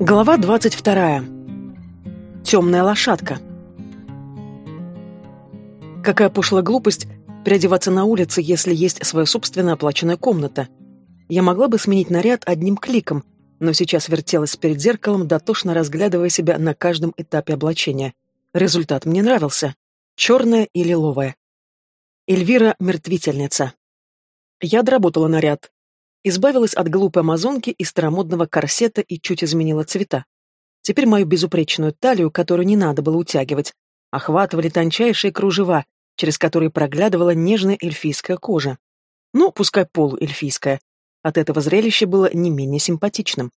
Глава двадцать вторая. Темная лошадка. Какая пошлая глупость переодеваться на улице, если есть своя собственная оплаченная комната. Я могла бы сменить наряд одним кликом, но сейчас вертелась перед зеркалом, дотошно разглядывая себя на каждом этапе облачения. Результат мне нравился. Черная и лиловая. Эльвира — мертвительница. Я доработала наряд, Избавилась от глупой амазонки и старомодного корсета и чуть изменила цвета. Теперь мою безупречную талию, которую не надо было утягивать, охватывали тончайшие кружева, через которые проглядывала нежная эльфийская кожа. Ну, пускай полуэльфийская. От этого зрелища было не менее симпатичным.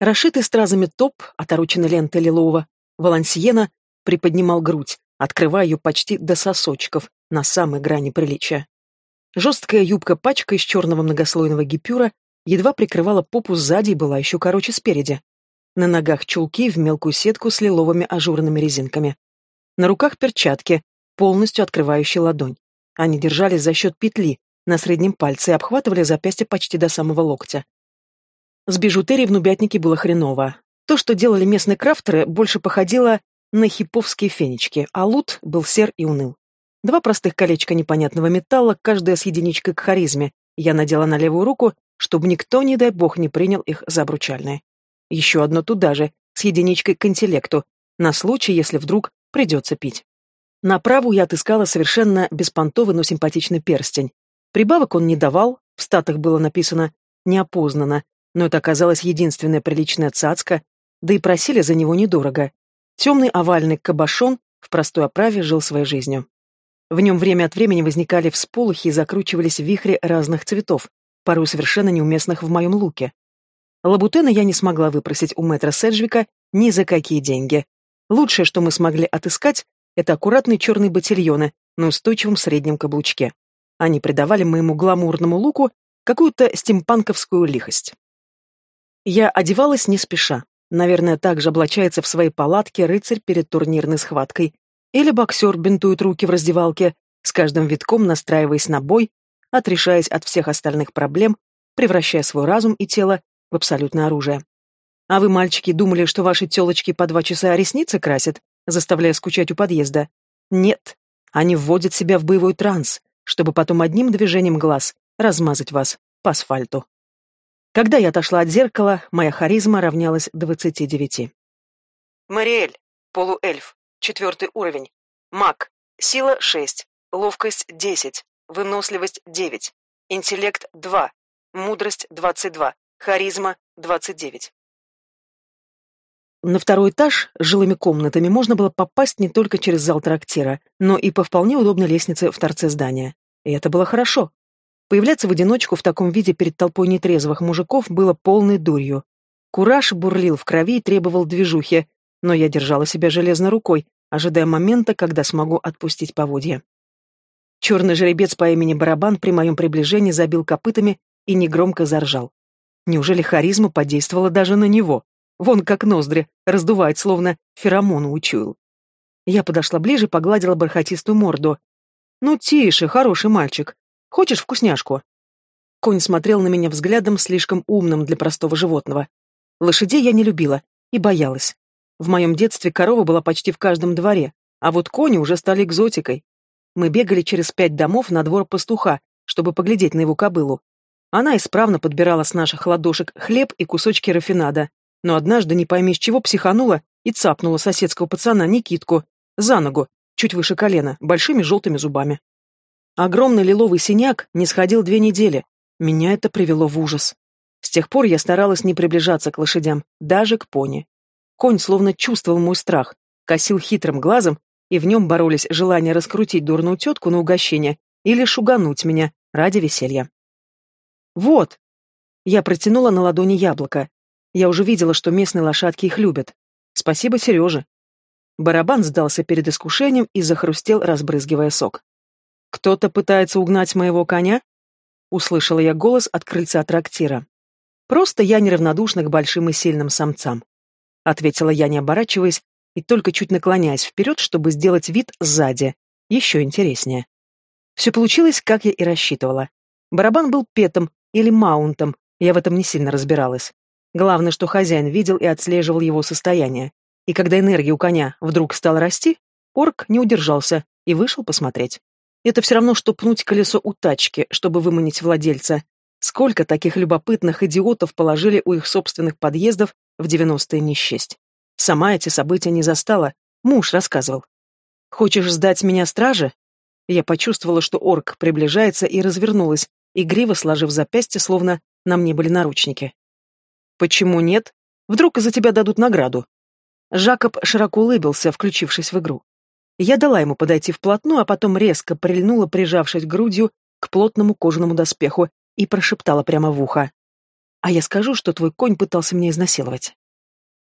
Расшитый стразами топ, отороченный лентой лилового, Валансиена приподнимал грудь, открывая ее почти до сосочков, на самой грани приличия. Жесткая юбка-пачка из черного многослойного гипюра едва прикрывала попу сзади и была еще короче спереди. На ногах чулки в мелкую сетку с лиловыми ажурными резинками. На руках перчатки, полностью открывающие ладонь. Они держались за счет петли на среднем пальце и обхватывали запястье почти до самого локтя. С бижутерией в нубятнике было хреново. То, что делали местные крафтеры, больше походило на хиповские фенечки, а лут был сер и уныл. Два простых колечка непонятного металла, каждая с единичкой к харизме, я надела на левую руку, чтобы никто, не дай бог, не принял их за обручальные. Еще одно туда же, с единичкой к интеллекту, на случай, если вдруг придется пить. На правую я отыскала совершенно беспонтовый, но симпатичный перстень. Прибавок он не давал, в статах было написано «неопознанно», но это оказалось единственная приличная цацка, да и просили за него недорого. Темный овальный кабошон в простой оправе жил своей жизнью. В нем время от времени возникали всполохи и закручивались в вихре разных цветов, порой совершенно неуместных в моем луке. Лабутена я не смогла выпросить у мэтра Седжвика ни за какие деньги. Лучшее, что мы смогли отыскать, это аккуратные черные ботильоны на устойчивом среднем каблучке. Они придавали моему гламурному луку какую-то стимпанковскую лихость. Я одевалась не спеша. Наверное, так же облачается в своей палатке рыцарь перед турнирной схваткой, или боксер бинтует руки в раздевалке, с каждым витком настраиваясь на бой, отрешаясь от всех остальных проблем, превращая свой разум и тело в абсолютное оружие. А вы, мальчики, думали, что ваши телочки по два часа ресницы красят, заставляя скучать у подъезда? Нет. Они вводят себя в боевой транс, чтобы потом одним движением глаз размазать вас по асфальту. Когда я отошла от зеркала, моя харизма равнялась двадцати девяти. Мариэль, полуэльф, Четвертый уровень. Маг. Сила 6. Ловкость 10. Выносливость 9. Интеллект 2. Мудрость 22. Харизма 29. На второй этаж жилыми комнатами можно было попасть не только через зал трактира, но и по вполне удобной лестнице в торце здания. И это было хорошо. Появляться в одиночку в таком виде перед толпой нетрезвых мужиков было полной дурью. Кураж бурлил в крови и требовал движухи, но я держала себя железной рукой, ожидая момента, когда смогу отпустить поводья. Черный жеребец по имени Барабан при моем приближении забил копытами и негромко заржал. Неужели харизма подействовала даже на него? Вон как ноздри, раздувает, словно феромону учуял. Я подошла ближе, погладила бархатистую морду. «Ну, тише, хороший мальчик. Хочешь вкусняшку?» Конь смотрел на меня взглядом, слишком умным для простого животного. Лошадей я не любила и боялась. В моем детстве корова была почти в каждом дворе, а вот кони уже стали экзотикой. Мы бегали через пять домов на двор пастуха, чтобы поглядеть на его кобылу. Она исправно подбирала с наших ладошек хлеб и кусочки рафинада, но однажды, не пойми с чего, психанула и цапнула соседского пацана Никитку за ногу, чуть выше колена, большими желтыми зубами. Огромный лиловый синяк не сходил две недели. Меня это привело в ужас. С тех пор я старалась не приближаться к лошадям, даже к пони. Конь словно чувствовал мой страх, косил хитрым глазом, и в нем боролись желание раскрутить дурную тетку на угощение или шугануть меня ради веселья. «Вот!» Я протянула на ладони яблоко. Я уже видела, что местные лошадки их любят. Спасибо Сереже. Барабан сдался перед искушением и захрустел, разбрызгивая сок. «Кто-то пытается угнать моего коня?» Услышала я голос от крыльца трактира. Просто я неравнодушна к большим и сильным самцам. — ответила я, не оборачиваясь, и только чуть наклоняясь вперед, чтобы сделать вид сзади. Еще интереснее. Все получилось, как я и рассчитывала. Барабан был петом или маунтом, я в этом не сильно разбиралась. Главное, что хозяин видел и отслеживал его состояние. И когда энергия у коня вдруг стала расти, орк не удержался и вышел посмотреть. Это все равно, что пнуть колесо у тачки, чтобы выманить владельца. Сколько таких любопытных идиотов положили у их собственных подъездов в девяностые несчесть. Сама эти события не застала, муж рассказывал. «Хочешь сдать меня страже?» Я почувствовала, что орк приближается и развернулась, игриво сложив запястье, словно на мне были наручники. «Почему нет? Вдруг из-за тебя дадут награду?» Жакоб широко улыбился, включившись в игру. Я дала ему подойти вплотную, а потом резко прильнула, прижавшись грудью к плотному кожаному доспеху, и прошептала прямо в ухо. «А я скажу, что твой конь пытался меня изнасиловать».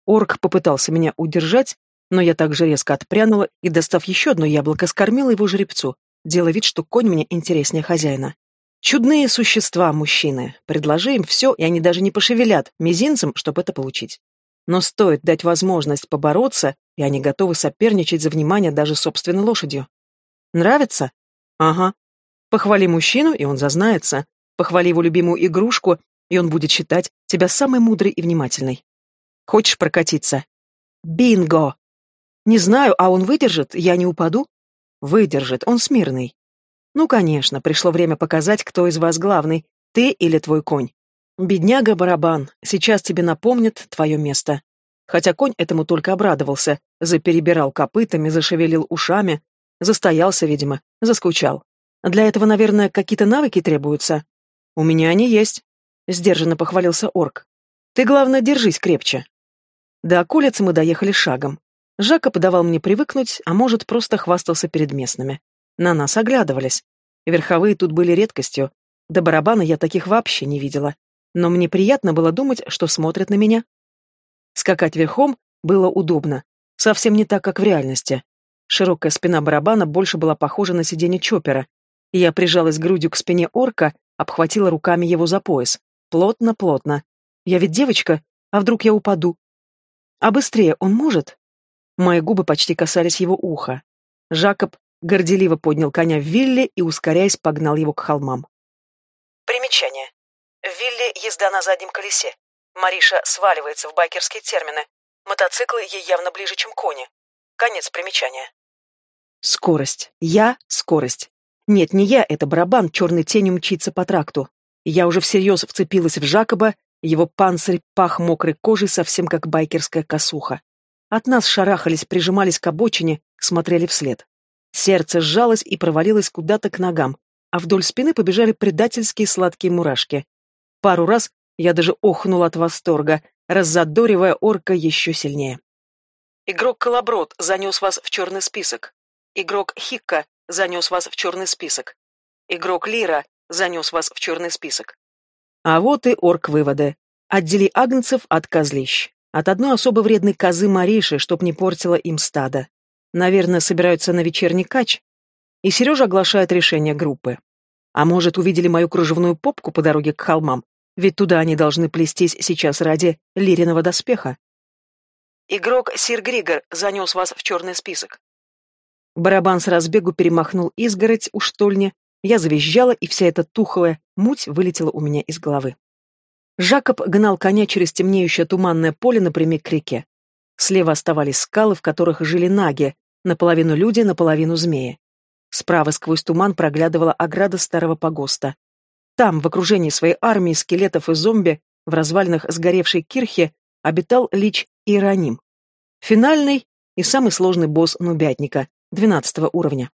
Орк попытался меня удержать, но я также резко отпрянула и, достав еще одно яблоко, скормила его жеребцу, делая вид, что конь мне интереснее хозяина. Чудные существа, мужчины. Предложи им все, и они даже не пошевелят мизинцем, чтобы это получить. Но стоит дать возможность побороться, и они готовы соперничать за внимание даже собственной лошадью. Нравится? Ага. Похвали мужчину, и он зазнается. Похвали его любимую игрушку, и он будет считать тебя самой мудрой и внимательной. Хочешь прокатиться? Бинго! Не знаю, а он выдержит, я не упаду? Выдержит, он смирный. Ну, конечно, пришло время показать, кто из вас главный, ты или твой конь. Бедняга-барабан, сейчас тебе напомнит твое место. Хотя конь этому только обрадовался, заперебирал копытами, зашевелил ушами, застоялся, видимо, заскучал. Для этого, наверное, какие-то навыки требуются. У меня они есть. Сдержанно похвалился орк. Ты, главное, держись крепче. До околицы мы доехали шагом. Жака подавал мне привыкнуть, а может, просто хвастался перед местными. На нас оглядывались. Верховые тут были редкостью. До барабана я таких вообще не видела но мне приятно было думать, что смотрят на меня. Скакать верхом было удобно, совсем не так, как в реальности. Широкая спина барабана больше была похожа на сиденье чоппера. Я прижалась грудью к спине орка, обхватила руками его за пояс. Плотно-плотно. Я ведь девочка, а вдруг я упаду? А быстрее он может? Мои губы почти касались его уха. Жакоб горделиво поднял коня в вилле и, ускоряясь, погнал его к холмам. Примечание. В вилле езда на заднем колесе. Мариша сваливается в байкерские термины. Мотоциклы ей явно ближе, чем кони. Конец примечания. Скорость. Я — скорость. Нет, не я, это барабан черной тенью мчится по тракту. Я уже всерьез вцепилась в Жакоба, его панцирь пах мокрой кожей, совсем как байкерская косуха. От нас шарахались, прижимались к обочине, смотрели вслед. Сердце сжалось и провалилось куда-то к ногам, а вдоль спины побежали предательские сладкие мурашки. Пару раз я даже охнул от восторга, раззадоривая орка еще сильнее. Игрок Колоброд занес вас в черный список. Игрок Хикка занес вас в черный список. Игрок Лира занес вас в черный список. А вот и орк-выводы. Отдели агнцев от козлищ. От одной особо вредной козы Мариши, чтоб не портила им стадо. Наверное, собираются на вечерний кач. И Сережа оглашает решение группы. А может, увидели мою кружевную попку по дороге к холмам ведь туда они должны плестись сейчас ради лириного доспеха. Игрок Сир Григор занес вас в черный список. Барабан с разбегу перемахнул изгородь у штольни, я завизжала, и вся эта тухлая муть вылетела у меня из головы. Жакоб гнал коня через темнеющее туманное поле напрямик к реке. Слева оставались скалы, в которых жили наги, наполовину люди, наполовину змеи. Справа сквозь туман проглядывала ограда старого погоста. Там, в окружении своей армии скелетов и зомби, в развалинах сгоревшей кирхи, обитал лич Иероним. Финальный и самый сложный босс нубятника, двенадцатого уровня.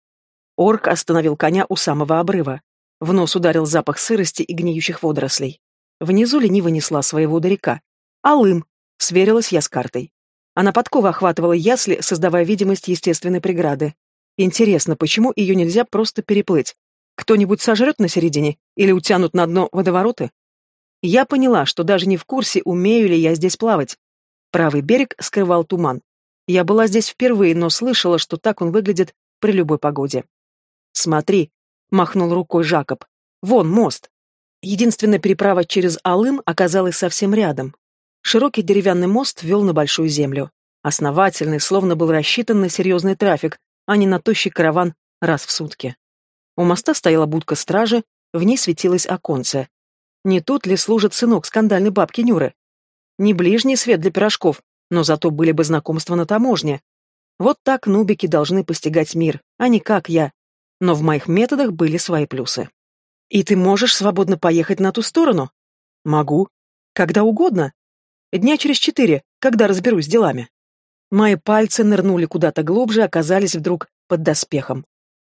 Орк остановил коня у самого обрыва. В нос ударил запах сырости и гниющих водорослей. Внизу лениво несла своего река. Алым, сверилась я с картой. Она подкова охватывала ясли, создавая видимость естественной преграды. Интересно, почему ее нельзя просто переплыть? Кто-нибудь сожрет на середине или утянут на дно водовороты? Я поняла, что даже не в курсе, умею ли я здесь плавать. Правый берег скрывал туман. Я была здесь впервые, но слышала, что так он выглядит при любой погоде. «Смотри», — махнул рукой Жакоб, — «вон мост». Единственная переправа через Алым оказалась совсем рядом. Широкий деревянный мост вел на большую землю. Основательный, словно был рассчитан на серьезный трафик, а не на тощий караван раз в сутки. У моста стояла будка стражи, в ней светилось оконце. Не тут ли служит сынок скандальной бабки Нюры? Не ближний свет для пирожков, но зато были бы знакомства на таможне. Вот так нубики должны постигать мир, а не как я. Но в моих методах были свои плюсы. И ты можешь свободно поехать на ту сторону? Могу. Когда угодно. Дня через четыре, когда разберусь с делами. Мои пальцы нырнули куда-то глубже, оказались вдруг под доспехом.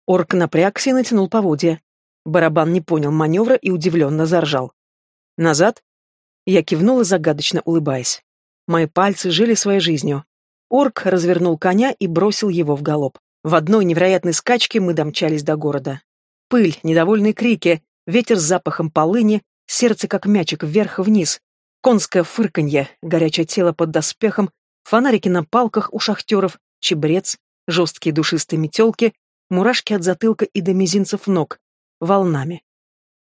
Орк напрягся и натянул поводья. Барабан не понял маневра и удивленно заржал. «Назад?» Я кивнула, загадочно улыбаясь. Мои пальцы жили своей жизнью. Орк развернул коня и бросил его в галоп. В одной невероятной скачке мы домчались до города. Пыль, недовольные крики, ветер с запахом полыни, сердце как мячик вверх-вниз, конское фырканье, горячее тело под доспехом, фонарики на палках у шахтеров, чебрец, жесткие душистые метелки, мурашки от затылка и до мизинцев ног, волнами.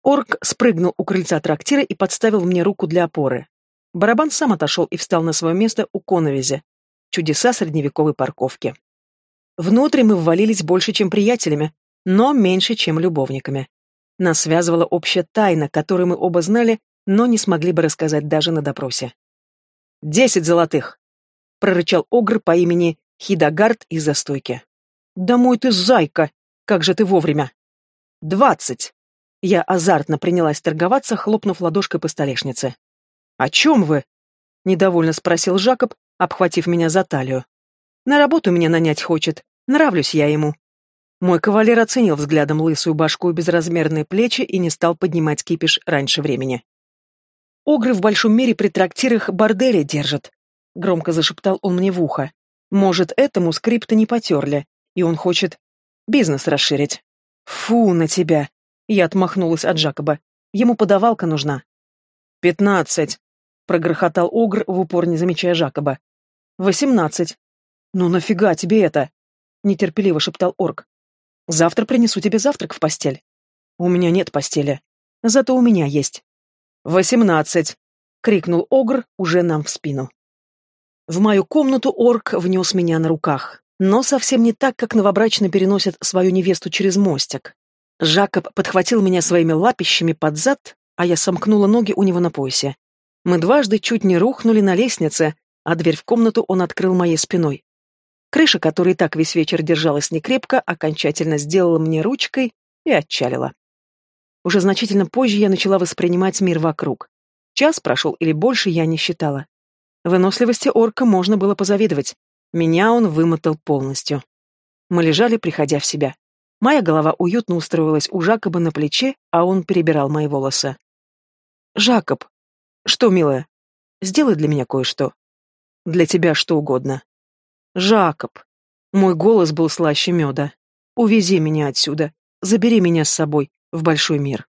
Орк спрыгнул у крыльца трактира и подставил мне руку для опоры. Барабан сам отошел и встал на свое место у коновизи. Чудеса средневековой парковки. Внутрь мы ввалились больше, чем приятелями, но меньше, чем любовниками. Нас связывала общая тайна, которую мы оба знали, но не смогли бы рассказать даже на допросе. «Десять золотых!» — прорычал Огр по имени Хидагард из застойки. «Домой ты, зайка! Как же ты вовремя!» «Двадцать!» Я азартно принялась торговаться, хлопнув ладошкой по столешнице. «О чем вы?» — недовольно спросил Жакоб, обхватив меня за талию. «На работу меня нанять хочет. Нравлюсь я ему». Мой кавалер оценил взглядом лысую башку и безразмерные плечи и не стал поднимать кипиш раньше времени. «Огры в большом мире при трактирах бордели держат», — громко зашептал он мне в ухо. «Может, этому скрипта не потерли, и он хочет бизнес расширить». «Фу на тебя!» Я отмахнулась от Джакоба. Ему подавалка нужна. «Пятнадцать!» — прогрохотал Огр, в упор не замечая Жакоба. «Восемнадцать!» «Ну нафига тебе это?» — нетерпеливо шептал Орк. «Завтра принесу тебе завтрак в постель». «У меня нет постели. Зато у меня есть». «Восемнадцать!» — крикнул Огр уже нам в спину. В мою комнату Орк внес меня на руках, но совсем не так, как новобрачно переносят свою невесту через мостик. Жакоб подхватил меня своими лапищами под зад, а я сомкнула ноги у него на поясе. Мы дважды чуть не рухнули на лестнице, а дверь в комнату он открыл моей спиной. Крыша, которая так весь вечер держалась некрепко, окончательно сделала мне ручкой и отчалила. Уже значительно позже я начала воспринимать мир вокруг. Час прошел или больше, я не считала. Выносливости орка можно было позавидовать. Меня он вымотал полностью. Мы лежали, приходя в себя. Моя голова уютно устроилась у Жакоба на плече, а он перебирал мои волосы. «Жакоб!» «Что, милая? Сделай для меня кое-что. Для тебя что угодно». «Жакоб!» Мой голос был слаще меда. «Увези меня отсюда. Забери меня с собой в большой мир».